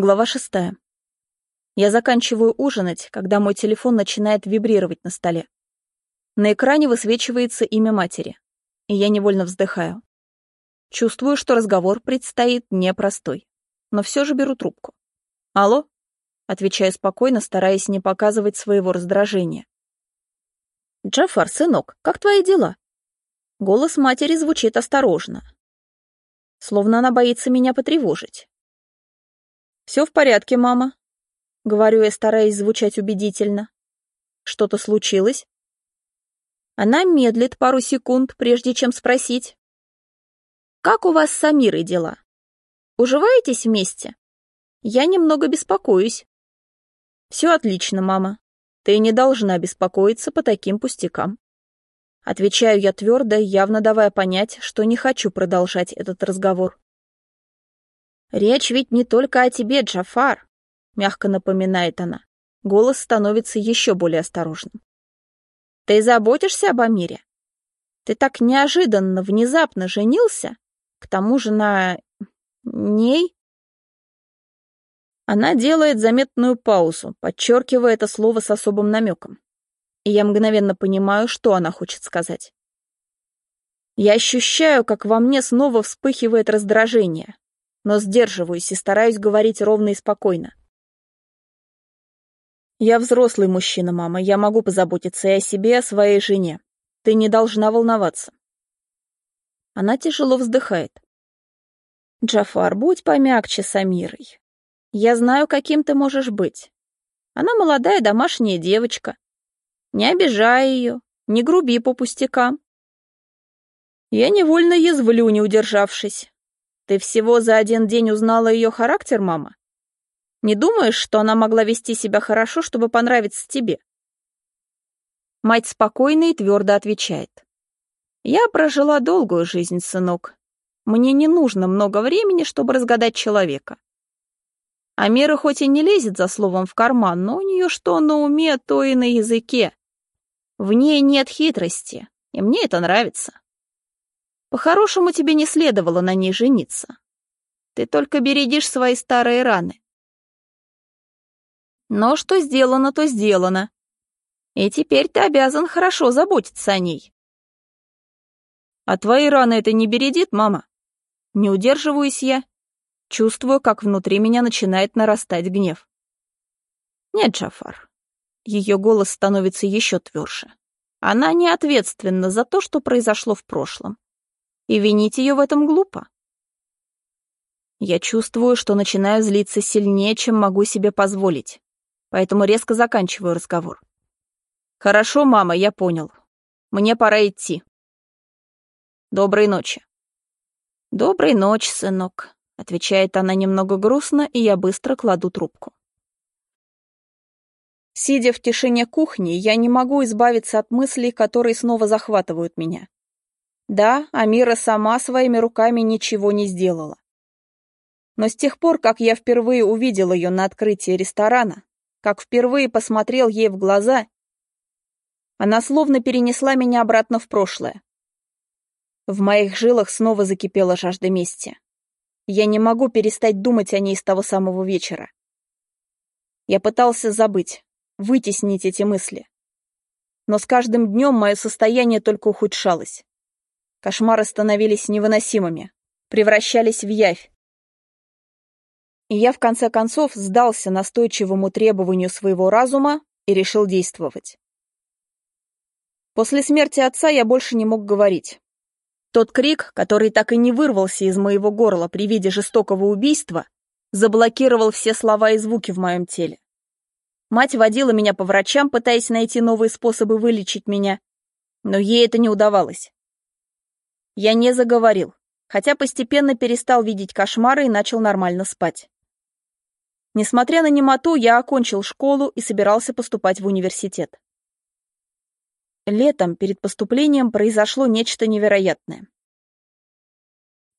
Глава шестая. Я заканчиваю ужинать, когда мой телефон начинает вибрировать на столе. На экране высвечивается имя матери, и я невольно вздыхаю. Чувствую, что разговор предстоит непростой, но все же беру трубку. «Алло?» — отвечаю спокойно, стараясь не показывать своего раздражения. «Джафар, сынок, как твои дела?» Голос матери звучит осторожно, словно она боится меня потревожить. «Все в порядке, мама», — говорю я, стараясь звучать убедительно. «Что-то случилось?» Она медлит пару секунд, прежде чем спросить. «Как у вас с Амирой дела? Уживаетесь вместе? Я немного беспокоюсь». «Все отлично, мама. Ты не должна беспокоиться по таким пустякам». Отвечаю я твердо, явно давая понять, что не хочу продолжать этот разговор. «Речь ведь не только о тебе, Джафар», — мягко напоминает она. Голос становится еще более осторожным. «Ты заботишься об Амире? Ты так неожиданно, внезапно женился? К тому же на... ней?» Она делает заметную паузу, подчеркивая это слово с особым намеком и я мгновенно понимаю, что она хочет сказать. Я ощущаю, как во мне снова вспыхивает раздражение, но сдерживаюсь и стараюсь говорить ровно и спокойно. Я взрослый мужчина, мама, я могу позаботиться и о себе, и о своей жене. Ты не должна волноваться. Она тяжело вздыхает. Джафар, будь помягче с Амирой. Я знаю, каким ты можешь быть. Она молодая домашняя девочка, не обижай ее, не груби по пустякам. Я невольно язвлю, не удержавшись. Ты всего за один день узнала ее характер, мама? Не думаешь, что она могла вести себя хорошо, чтобы понравиться тебе? Мать спокойно и твердо отвечает. Я прожила долгую жизнь, сынок. Мне не нужно много времени, чтобы разгадать человека. Амира хоть и не лезет за словом в карман, но у нее что на уме, то и на языке. В ней нет хитрости, и мне это нравится. По-хорошему тебе не следовало на ней жениться. Ты только бередишь свои старые раны. Но что сделано, то сделано. И теперь ты обязан хорошо заботиться о ней. А твои раны это не бередит, мама? Не удерживаюсь я. Чувствую, как внутри меня начинает нарастать гнев. Нет, Джафар, ее голос становится еще тверже. Она не ответственна за то, что произошло в прошлом. И винить ее в этом глупо. Я чувствую, что начинаю злиться сильнее, чем могу себе позволить. Поэтому резко заканчиваю разговор. «Хорошо, мама, я понял. Мне пора идти. Доброй ночи». «Доброй ночи, сынок», — отвечает она немного грустно, и я быстро кладу трубку. Сидя в тишине кухни, я не могу избавиться от мыслей, которые снова захватывают меня. Да, Амира сама своими руками ничего не сделала. Но с тех пор, как я впервые увидел ее на открытии ресторана, как впервые посмотрел ей в глаза, она словно перенесла меня обратно в прошлое. В моих жилах снова закипела жажда мести. Я не могу перестать думать о ней с того самого вечера. Я пытался забыть, вытеснить эти мысли. Но с каждым днем мое состояние только ухудшалось. Кошмары становились невыносимыми, превращались в явь. И я в конце концов сдался настойчивому требованию своего разума и решил действовать. После смерти отца я больше не мог говорить. Тот крик, который так и не вырвался из моего горла при виде жестокого убийства, заблокировал все слова и звуки в моем теле. Мать водила меня по врачам, пытаясь найти новые способы вылечить меня, но ей это не удавалось. Я не заговорил, хотя постепенно перестал видеть кошмары и начал нормально спать. Несмотря на немоту, я окончил школу и собирался поступать в университет. Летом перед поступлением произошло нечто невероятное.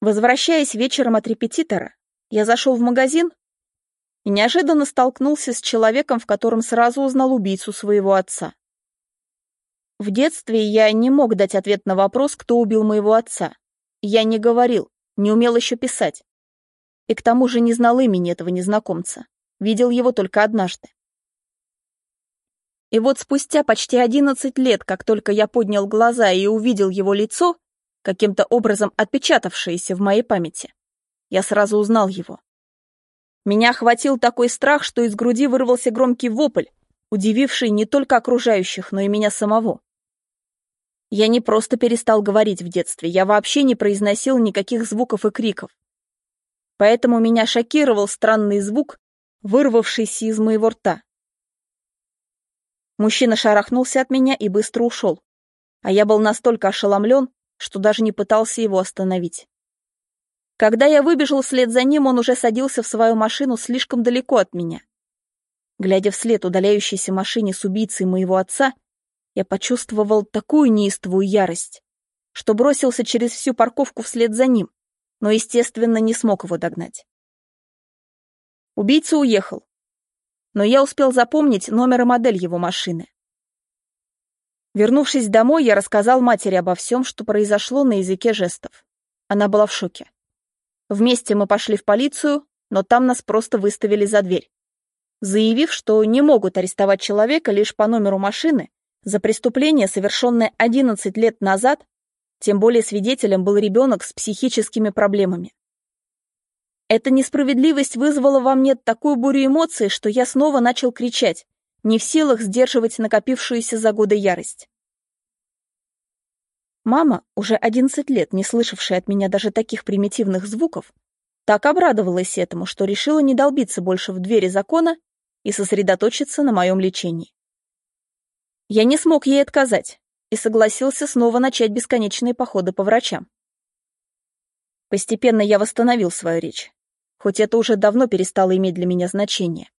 Возвращаясь вечером от репетитора, я зашел в магазин и неожиданно столкнулся с человеком, в котором сразу узнал убийцу своего отца. В детстве я не мог дать ответ на вопрос, кто убил моего отца. Я не говорил, не умел еще писать. и к тому же не знал имени этого незнакомца. Видел его только однажды. И вот спустя почти одиннадцать лет, как только я поднял глаза и увидел его лицо, каким-то образом отпечатавшееся в моей памяти, я сразу узнал его. Меня охватил такой страх, что из груди вырвался громкий вопль, удививший не только окружающих, но и меня самого. Я не просто перестал говорить в детстве, я вообще не произносил никаких звуков и криков. Поэтому меня шокировал странный звук, вырвавшийся из моего рта. Мужчина шарахнулся от меня и быстро ушел, а я был настолько ошеломлен, что даже не пытался его остановить. Когда я выбежал вслед за ним, он уже садился в свою машину слишком далеко от меня. Глядя вслед удаляющейся машине с убийцей моего отца, я почувствовал такую неистовую ярость, что бросился через всю парковку вслед за ним, но, естественно, не смог его догнать. Убийца уехал, но я успел запомнить номер и модель его машины. Вернувшись домой, я рассказал матери обо всем, что произошло на языке жестов. Она была в шоке. Вместе мы пошли в полицию, но там нас просто выставили за дверь заявив, что не могут арестовать человека лишь по номеру машины за преступление, совершенное 11 лет назад, тем более свидетелем был ребенок с психическими проблемами. Эта несправедливость вызвала во мне такую бурю эмоций, что я снова начал кричать, не в силах сдерживать накопившуюся за годы ярость. Мама, уже 11 лет не слышавшая от меня даже таких примитивных звуков, так обрадовалась этому, что решила не долбиться больше в двери закона и сосредоточиться на моем лечении. Я не смог ей отказать и согласился снова начать бесконечные походы по врачам. Постепенно я восстановил свою речь, хоть это уже давно перестало иметь для меня значение.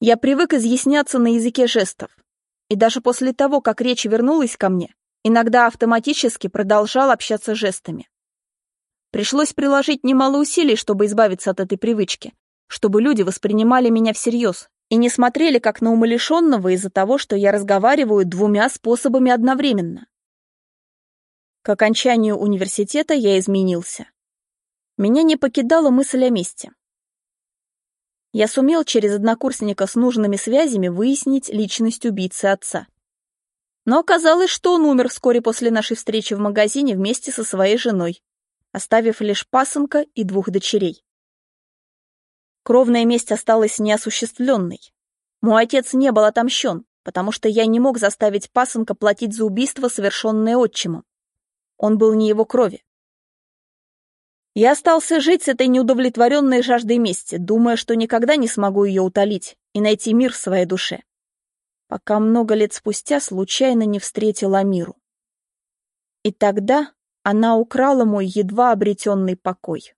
Я привык изъясняться на языке жестов, и даже после того, как речь вернулась ко мне, иногда автоматически продолжал общаться жестами. Пришлось приложить немало усилий, чтобы избавиться от этой привычки, чтобы люди воспринимали меня всерьез и не смотрели как на умалишенного из-за того, что я разговариваю двумя способами одновременно. К окончанию университета я изменился. Меня не покидала мысль о месте. Я сумел через однокурсника с нужными связями выяснить личность убийцы отца. Но оказалось, что он умер вскоре после нашей встречи в магазине вместе со своей женой, оставив лишь пасынка и двух дочерей. Кровная месть осталась неосуществленной. Мой отец не был отомщен, потому что я не мог заставить пасынка платить за убийство, совершенное отчимом. Он был не его крови. Я остался жить с этой неудовлетворенной жаждой мести, думая, что никогда не смогу ее утолить и найти мир в своей душе. Пока много лет спустя случайно не встретил Амиру. И тогда она украла мой едва обретенный покой.